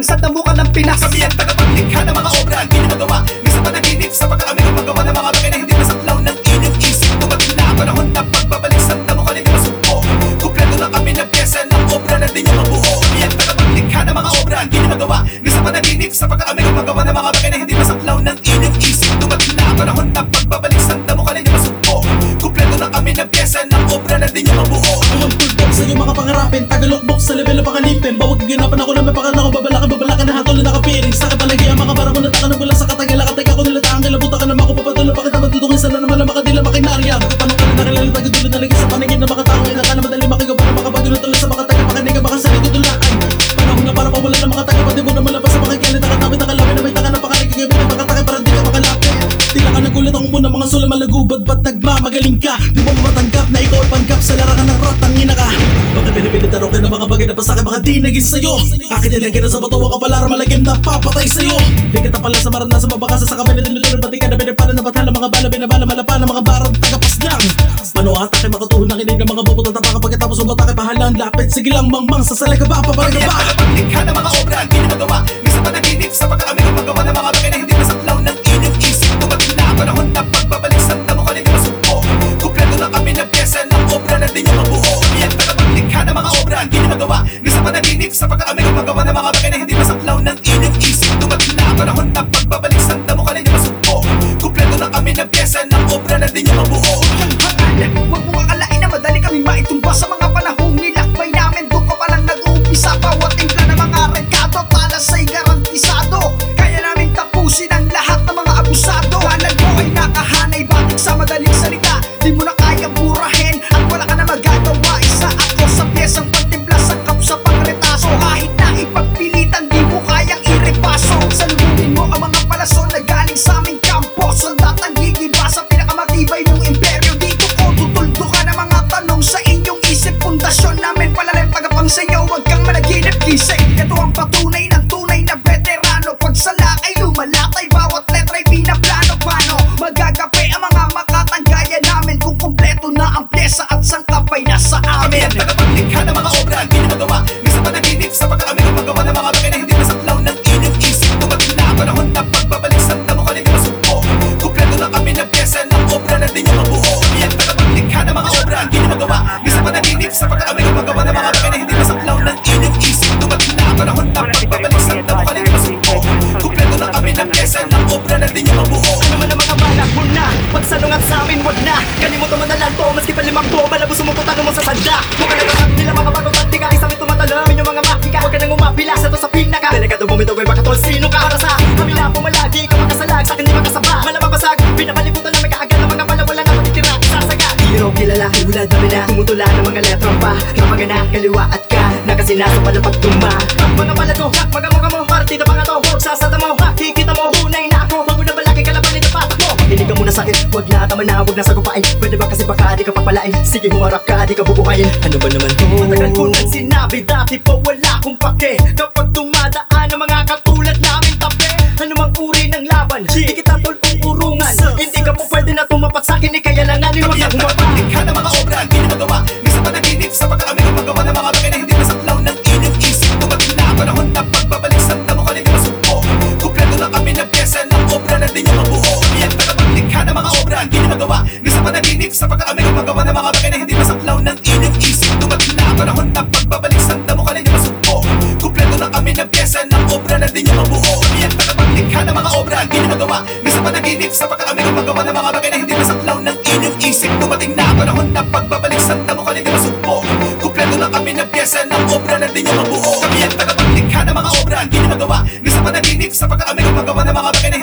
kalumidan ng sandamukan ng Pinas. Kami ang tagapaglikha ng mga obra Hindi na magawa Minsan panaginip sa pagkakami ng magawa ng mga bagay na hindi masaklaw ng inyong isip. Dumating na ang panahon na pagbabalik sa damo ka hindi masugpo Kumpleto na kami ng pyesa ng obra na di nyo mabuo. Kami ang tagapaglikha ng mga obra Hindi na magawa Minsan panaginip sa pagkakami ng magawa ng mga bagay na hindi masaklaw ng inyong isip. Dumating na ang panahon na pagbabalik sa damo ka hindi masugpo Kumpleto na kami ng pyesa ng obra na di nyo mabuo. Ang bulldog sa iyong mga pangarapin Tagalokbok sa level na panganipin Bawag Na makatake para di ka makalapit Tila ka nagulat ako muna mga sula malagubad Ba't nagmamagaling ka? Di mo matanggap na ikaw ay panggap Sa larangan ng rot, ang ina ka Bakit pinipilitan ako ng mga bagay na pasakit Baka di naging sa'yo Akin yan ka na sa bato Ang kapalara na papatay sa'yo Di kita pala sa maran sa mabakasa Sa kabila tinutulog Pati ka na pinipala na bathala Mga bala binabala malapa ng mga barang tagapaslang Mano atake makatuhon ng kinig ng mga bubutang tapaka Pagkatapos umatake pahalang lapit Sige lang mangmang Sasali ka ba? Papalag ka ang ba? tagapaglikha ng mga obra Hindi na magawa Minsan panaginip sa pagkakami ng magawa ng mga bagay na hindi Minsan panaginip sa pagkakami ng magawa ng mga na hindi masaklaw ng inyong isip Dumating na ang panahon na pagbabalik sa ka hindi masugpo Kumpleto na kami ng pyesa ng obra na di nyo mabuo. Naman ang mga balak mo na. Pagsalungat sa amin, wag na. Kalimutan mo na lang to Maski pa limang to Malabos mo kung tanong mo sa sanda Mukha na kasap nila mga bagong taktika Isang ito matalamin yung mga makika. Huwag ka nang umapila sa to sa pinaka. Delikado bumitaw ay baka tol Sino ka? Para sa Kami na pumalagi Ikaw kilala Hulad na Tumutula ng mga letrang pa Kapag na kaliwa at ka Nakasinaso pa na pagtuma. Palago Mga mukha mo Partida pa nga to. Sasata mo Makikita mo Hunay na ako. Mo na balaki Kalabanin na patak mo. Makinig ka muna sa'kin Huwag na tama na Huwag na sagupain. Pwede ba kasi baka di ka papalain? Sige humarap ka Di ka bubuhayin. Ano ba naman to? Matagal ko nang sinabi Dati pa wala akong pake. Kapag dumadaan bumalik sa pagkakamilang paggawa ng mga bagay na hindi masaklaw ng inyong isip Dumating na panahon na pagbabalik sa tamo ka hindi masumpo Kumpleto na kami ng pyesa ng obra na di nyo mabuo. Kami ang tagapaglikha ng mga obra, hindi nyo magawa. Isa pa naginip sa pagkakamilang paggawa ng mga bagay na